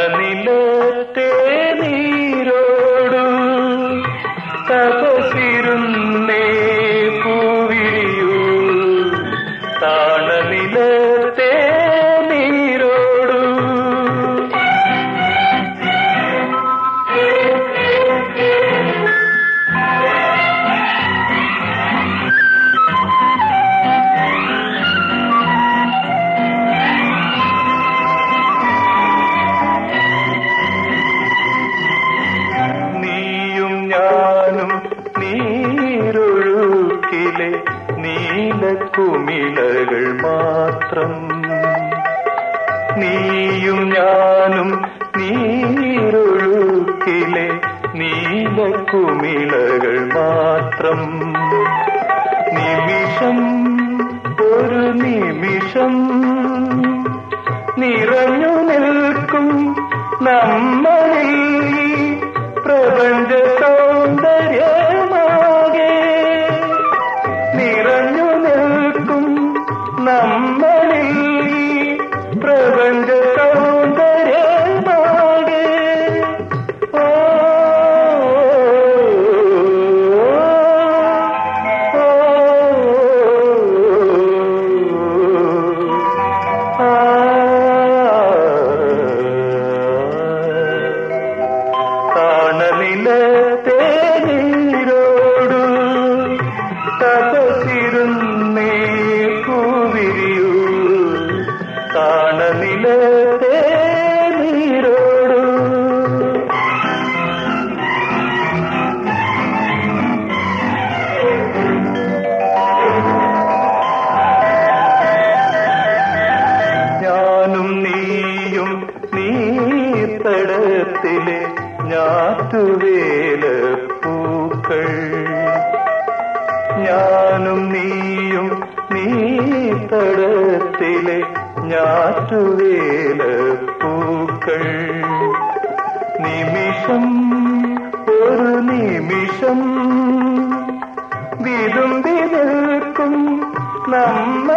மனநிலத்தே നീരൊഴുക്കിലെ നീലക്കുമിളകൾ മാത്രം. നീയും ഞാനും നീരൊഴുക്കിലെ നീലക്കുമിളകൾ മാത്രം. നിമിഷം ഒരു നിമിഷം നിറഞ്ഞു നിൽക്കും നമ്മളിൽ. Brother നീയും ഞാത്തുവേല പൂക്കൾ ഞാനും നീയും നീത്തടത്തിലെ ഞാറ്റുവേല പൂക്കൾ നിമിഷം ഒരു നിമിഷം വിതുമ്പി നിൽക്കും നമ്മളിൽ